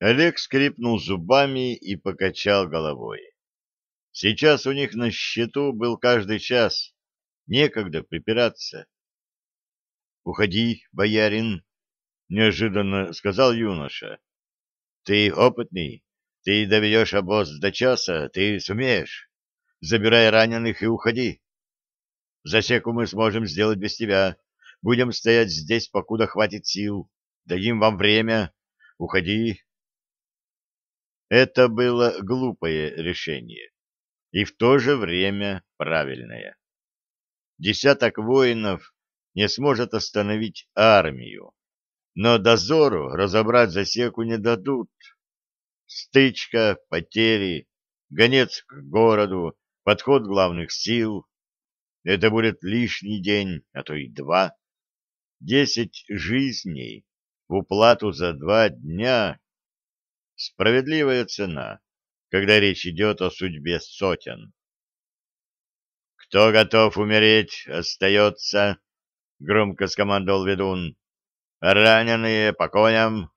Олег скрипнул зубами и покачал головой. Сейчас у них на счету был каждый час. Некогда припираться. — Уходи, боярин, — неожиданно сказал юноша. — Ты опытный, ты доведешь обоз до часа, ты сумеешь. Забирай раненых и уходи. Засеку мы сможем сделать без тебя. Будем стоять здесь, покуда хватит сил. Дадим вам время. Уходи. Это было глупое решение и в то же время правильное. Десяток воинов не сможет остановить армию, но дозору разобрать засеку не дадут. Стычка, потери, гонец к городу, подход главных сил — это будет лишний день, а то и два. Десять жизней в уплату за два дня Справедливая цена, когда речь идет о судьбе сотен. «Кто готов умереть, остается», — громко скомандовал ведун. «Раненые по коням».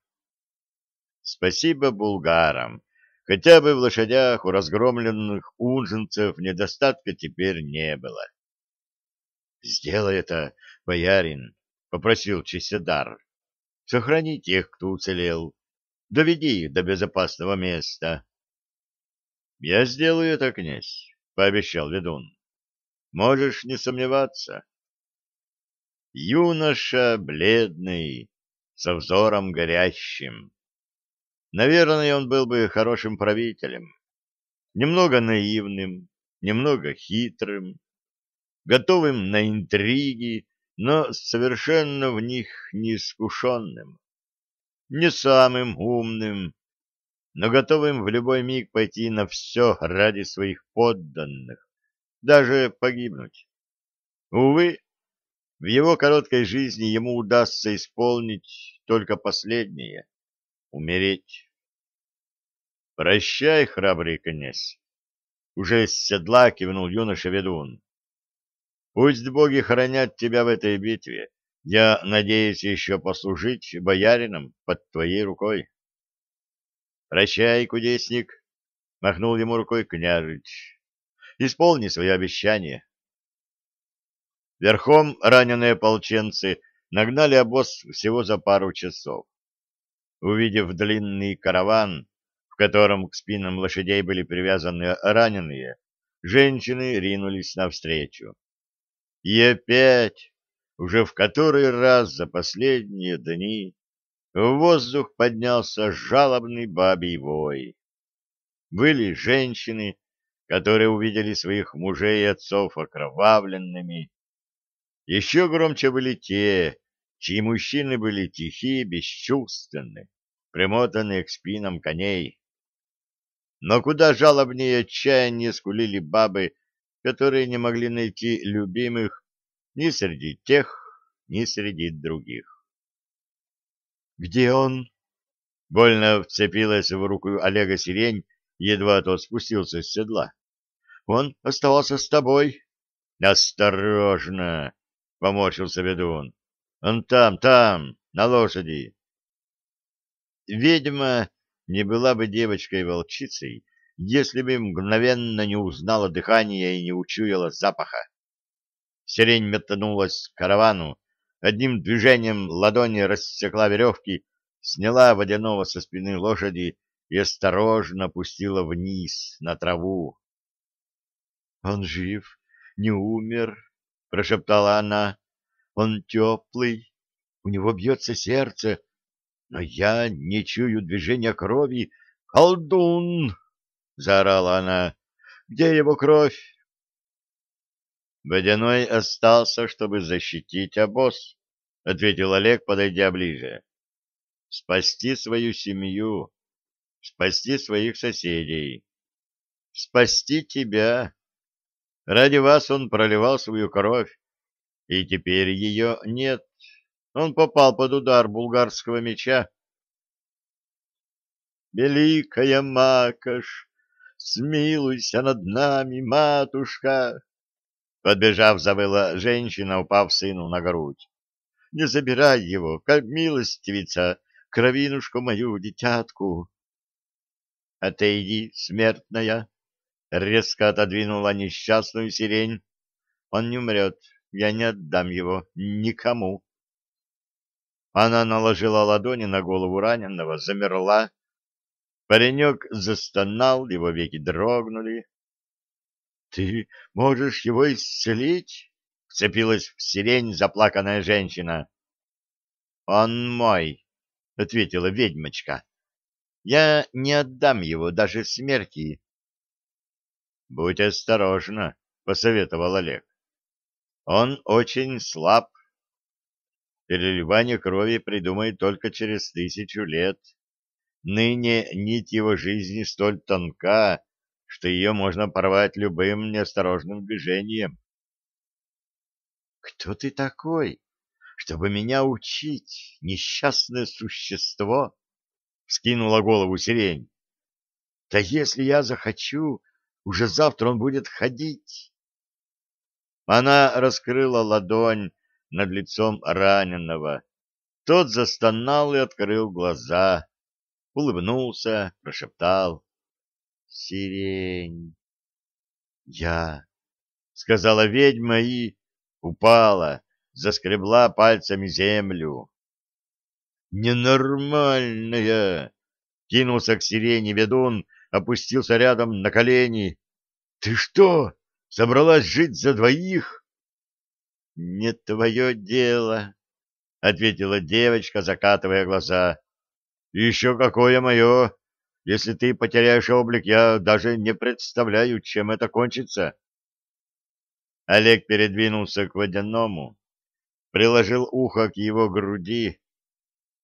Спасибо булгарам. Хотя бы в лошадях у разгромленных унженцев недостатка теперь не было. — Сделай это, боярин, — попросил Чеседар. — Сохрани тех, кто уцелел. Доведи их до безопасного места. — Я сделаю это, князь, — пообещал ведун. — Можешь не сомневаться. Юноша бледный, со взором горящим. Наверное, он был бы хорошим правителем. Немного наивным, немного хитрым, готовым на интриги, но совершенно в них неискушенным не самым умным, но готовым в любой миг пойти на все ради своих подданных, даже погибнуть. Увы, в его короткой жизни ему удастся исполнить только последнее — умереть. «Прощай, храбрый князь!» Уже с седла кивнул юноша ведун. «Пусть боги хранят тебя в этой битве, я надеюсь еще послужить боярином под твоей рукой. — Прощай, кудесник, — махнул ему рукой княжич. — Исполни свое обещание. Верхом раненые ополченцы нагнали обоз всего за пару часов. Увидев длинный караван, в котором к спинам лошадей были привязаны раненые, женщины ринулись навстречу. И опять уже в который раз за последние дни в воздух поднялся жалобный бабий вой. Были женщины, которые увидели своих мужей и отцов окровавленными. Еще громче были те, чьи мужчины были тихи, бесчувственны, примотанные к спинам коней. Но куда жалобнее отчаяние скулили бабы, которые не могли найти любимых ни среди тех, ни среди других. «Где он?» Больно вцепилась в руку Олега сирень, едва тот спустился с седла. «Он оставался с тобой?» «Осторожно!» — поморщился ведун. «Он там, там, на лошади!» Ведьма не была бы девочкой-волчицей, если бы мгновенно не узнала дыхания и не учуяла запаха. Сирень метнулась к каравану, одним движением ладони рассекла веревки, сняла водяного со спины лошади и осторожно пустила вниз, на траву. — Он жив, не умер, — прошептала она. — Он теплый, у него бьется сердце, но я не чую движения крови. «Колдун!» — заорала она. «Где его кровь?» Водяной остался, чтобы защитить обоз, — ответил Олег, подойдя ближе. — Спасти свою семью, спасти своих соседей, спасти тебя. Ради вас он проливал свою кровь, и теперь ее нет. Он попал под удар булгарского меча. «Великая Макаш, смилуйся над нами, матушка!» Подбежав, завыла женщина, упав сыну на грудь. — Не забирай его, как милостивица, кровинушку мою, дитятку. — Отойди, смертная! — резко отодвинула несчастную сирень. — Он не умрет, я не отдам его никому. Она наложила ладони на голову раненого, замерла. Паренек застонал, его веки дрогнули. — Ты можешь его исцелить? — вцепилась в сирень заплаканная женщина. — Он мой, — ответила ведьмочка. Я не отдам его даже смерти. — Будь осторожна, — посоветовал Олег. — Он очень слаб. Переливание крови придумает только через тысячу лет. Ныне нить его жизни столь тонка, что ее можно порвать любым неосторожным движением. — Кто ты такой, чтобы меня учить, несчастное существо? Скинула голову сирень. Да если я захочу, уже завтра он будет ходить. Она раскрыла ладонь над лицом раненого. Тот застонал и открыл глаза, улыбнулся, прошептал. «Сирень!» «Я!» — сказала ведьма и упала, заскребла пальцами землю. «Ненормальная!» — кинулся к сирене ведун, опустился рядом на колени. «Ты что, собралась жить за двоих?» «Не твое дело», — ответила девочка, закатывая глаза. «Еще какое мое! Если ты потеряешь облик, я даже не представляю, чем это кончится». Олег передвинулся к водяному, приложил ухо к его груди,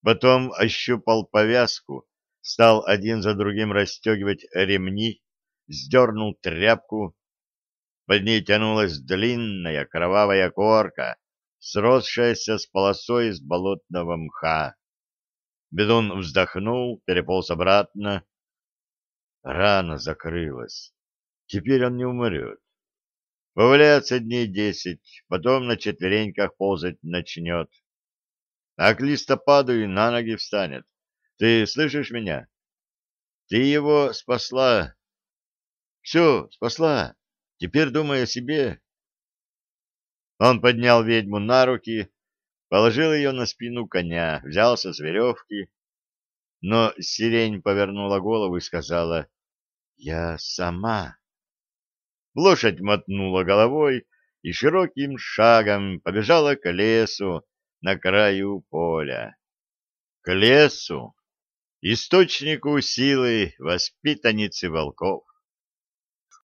Потом ощупал повязку, стал один за другим расстегивать ремни, сдернул тряпку. Под ней тянулась длинная кровавая корка, сросшаяся с полосой из болотного мха. Бедун вздохнул, переполз обратно. Рана закрылась. Теперь он не умрет. Поваляется дней десять, потом на четвереньках ползать начнет а к листопаду и на ноги встанет. Ты слышишь меня? Ты его спасла. Все, спасла. Теперь думай о себе. Он поднял ведьму на руки, положил ее на спину коня, взялся с веревки. Но сирень повернула голову и сказала, «Я сама». Лошадь мотнула головой и широким шагом побежала к лесу, на краю поля. К лесу, источнику силы воспитанницы волков.